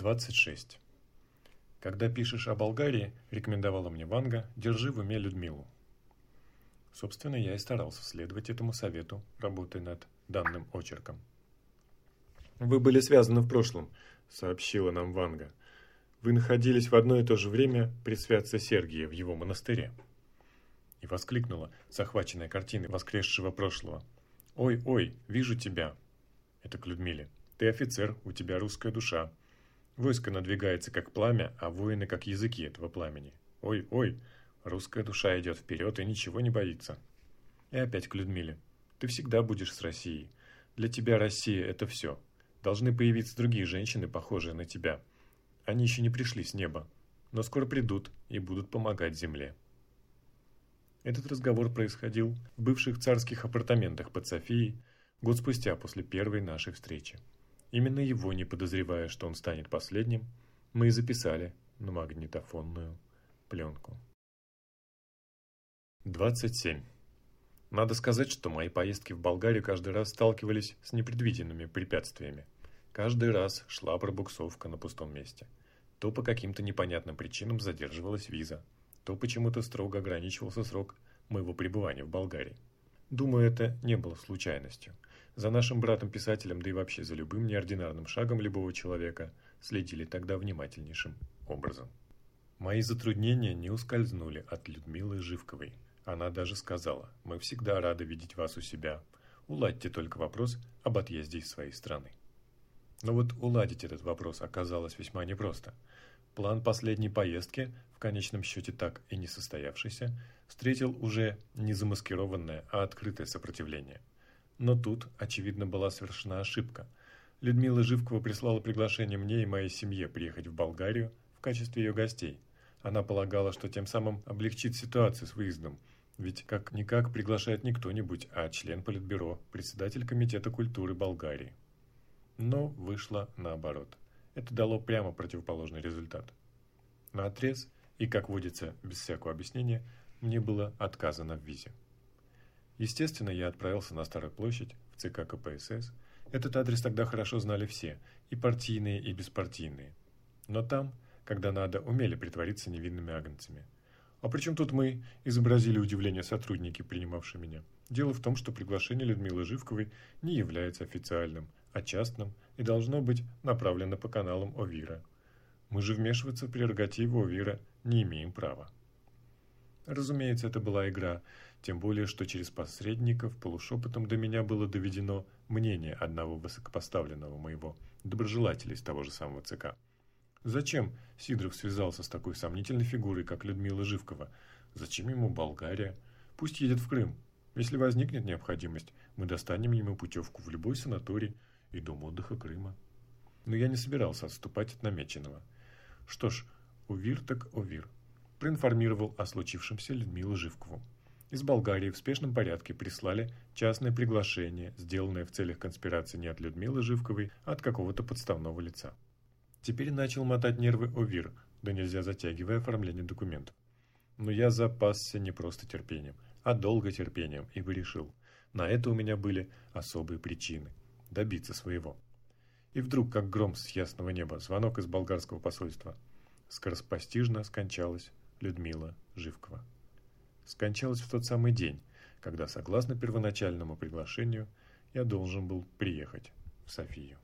26. Когда пишешь о Болгарии, рекомендовала мне Ванга, держи в уме Людмилу. Собственно, я и старался следовать этому совету, работая над данным очерком. «Вы были связаны в прошлом», — сообщила нам Ванга. «Вы находились в одно и то же время при святце Сергия в его монастыре». И воскликнула, захваченная картиной воскресшего прошлого. «Ой, ой, вижу тебя!» Это к Людмиле. «Ты офицер, у тебя русская душа. Войско надвигается как пламя, а воины как языки этого пламени. Ой, ой, русская душа идет вперед и ничего не боится. И опять к Людмиле. Ты всегда будешь с Россией. Для тебя Россия – это все. Должны появиться другие женщины, похожие на тебя. Они еще не пришли с неба, но скоро придут и будут помогать земле. Этот разговор происходил в бывших царских апартаментах под Софией год спустя после первой нашей встречи. Именно его, не подозревая, что он станет последним, мы и записали на магнитофонную пленку. 27. Надо сказать, что мои поездки в Болгарию каждый раз сталкивались с непредвиденными препятствиями. Каждый раз шла пробуксовка на пустом месте. То по каким-то непонятным причинам задерживалась виза, то почему-то строго ограничивался срок моего пребывания в Болгарии. Думаю, это не было случайностью – за нашим братом-писателем, да и вообще за любым неординарным шагом любого человека следили тогда внимательнейшим образом. Мои затруднения не ускользнули от Людмилы Живковой. Она даже сказала, мы всегда рады видеть вас у себя. Уладьте только вопрос об отъезде из своей страны. Но вот уладить этот вопрос оказалось весьма непросто. План последней поездки, в конечном счете так и не состоявшийся, встретил уже не замаскированное, а открытое сопротивление – но тут, очевидно, была совершена ошибка. Людмила Живкова прислала приглашение мне и моей семье приехать в Болгарию в качестве ее гостей. Она полагала, что тем самым облегчит ситуацию с выездом, ведь как-никак приглашает не кто-нибудь, а член Политбюро, председатель Комитета культуры Болгарии. Но вышло наоборот. Это дало прямо противоположный результат. На отрез и, как водится, без всякого объяснения, мне было отказано в визе. Естественно, я отправился на Старую площадь, в ЦК КПСС. Этот адрес тогда хорошо знали все, и партийные, и беспартийные. Но там, когда надо, умели притвориться невинными агнцами. А при чем тут мы, изобразили удивление сотрудники, принимавшие меня. Дело в том, что приглашение Людмилы Живковой не является официальным, а частным и должно быть направлено по каналам ОВИРа. Мы же вмешиваться в прерогативы ОВИРа не имеем права. Разумеется, это была игра, тем более, что через посредников полушепотом до меня было доведено мнение одного высокопоставленного моего доброжелателя из того же самого ЦК. Зачем Сидоров связался с такой сомнительной фигурой, как Людмила Живкова? Зачем ему Болгария? Пусть едет в Крым. Если возникнет необходимость, мы достанем ему путевку в любой санаторий и дом отдыха Крыма. Но я не собирался отступать от намеченного. Что ж, увир так увир. Проинформировал о случившемся Людмилу Живкову. Из Болгарии в спешном порядке прислали частное приглашение, сделанное в целях конспирации не от Людмилы Живковой, а от какого-то подставного лица. Теперь начал мотать нервы Овир, да нельзя затягивая оформление документов. Но я запасся не просто терпением, а долго терпением, ибо решил, на это у меня были особые причины – добиться своего. И вдруг, как гром с ясного неба, звонок из болгарского посольства. Скороспостижно скончалась Людмила Живкова скончалась в тот самый день, когда, согласно первоначальному приглашению, я должен был приехать в Софию.